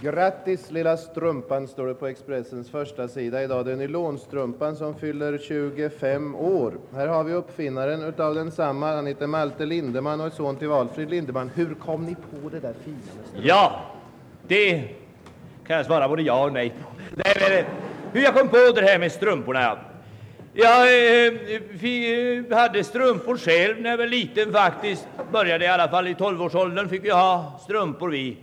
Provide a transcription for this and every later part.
Grattis lilla strumpan står det på Expressens första sida idag. Det är nylonstrumpan som fyller 25 år. Här har vi uppfinnaren utav densamma. Han heter Malte Lindeman och är son till Valfrid Lindeman. Hur kom ni på det där fina med? Ja, det kan jag svara både ja och nej på. Nej, men, eh, hur jag kom på det här med strumporna, ja. Jag eh, vi eh, hade strumpor själv när jag var liten faktiskt. Började i alla fall i 12-årsåldern fick jag ha strumpor vi,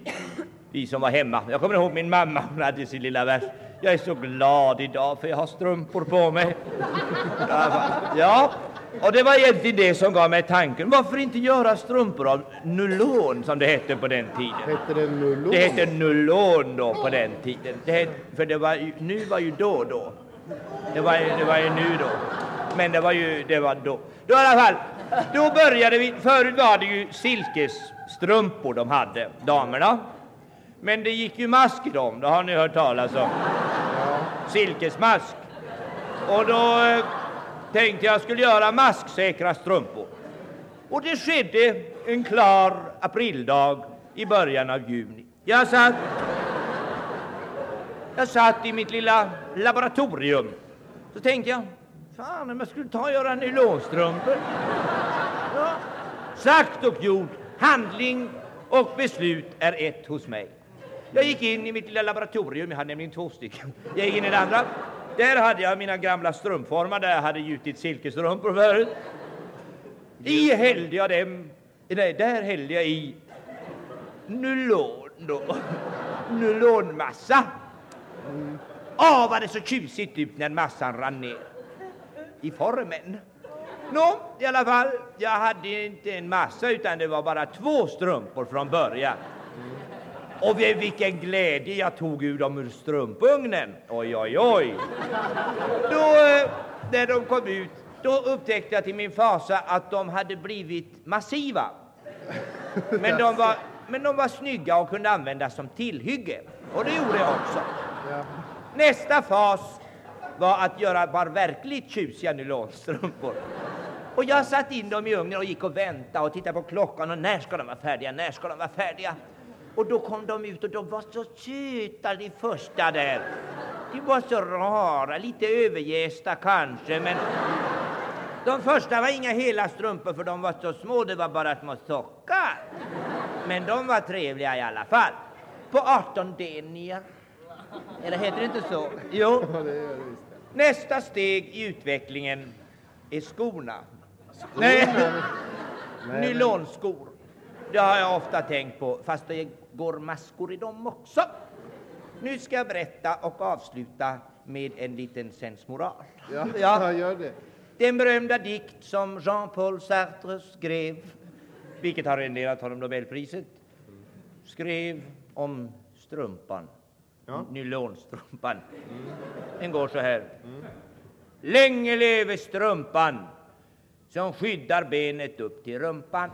vi som var hemma. Jag kommer ihåg min mamma, hon hade sin lilla vers. Jag är så glad idag för jag har strumpor på mig. Ja, och det var egentligen det som gav mig tanken. Varför inte göra strumpor av nylon som det hette på den tiden? Hette det nylon? Det hette nylon då på den tiden. Det hette, för det var ju, nu var ju då då. Det var, ju- det var ju nu då. Men det var ju, det var då. Då i alla fall, då började vi, förut var det ju silkesstrumpor de hade, damerna. Men det gick ju mask i dem, det har ni hört talas om. Silkesmask. Och då eh, tänkte jag skulle göra masksäkra strumpor. Och det skedde en klar aprildag i början av juni. Jag satt, jag satt i mitt lilla laboratorium. Så tänkte jag, fan om jag skulle ta och göra nylonstrumpor. Ja. Sagt och gjort, handling och beslut är ett hos mig. Jag gick in i mitt lilla laboratorium, jag hade nämligen två stycken. Jag gick in i det andra. Där hade jag mina gamla strumpformar där jag hade gjutit silkesstrumpor förut. I hällde jag dem, nej, där hällde jag i nylon då. Nylonmassa. Åh, vad det så tjusigt ut när massan rann ner i formen. Nå, i alla fall, jag hade inte en massa utan det var bara två strumpor från början. Och vilken glädje jag tog ur dem ur strumpugnen. Oj, oj, oj. Då, eh, när de kom ut, då upptäckte jag till min fasa att de hade blivit massiva. Men de var, men de var snygga och kunde användas som tillhygge. Och det gjorde jag också. Nästa fas var att göra bara verkligt tjusiga nylonstrumpor. Och jag satt in dem i ugnen och gick och väntade och tittade på klockan och när ska de vara färdiga, när ska de vara färdiga? Och då kom de ut och de var så söta de första där. De var så rara, lite överjästa kanske men de första var inga hela strumpor för de var så små, det var bara små sockar. Men de var trevliga i alla fall. På 18 denier. Eller heter det inte så? Jo. Nästa steg i utvecklingen är skorna. Nej, men- nylonskor. Det har jag ofta tänkt på, fast det går maskor i dem också. Nu ska jag berätta och avsluta med en liten sensmoral. Ja, Ja. gör det. Den berömda dikt som Jean-Paul Sartre skrev, vilket har renderat honom Nobelpriset, skrev om strumpan, Ja. nylonstrumpan. Den går så här. Länge leve strumpan som skyddar benet upp till rumpan.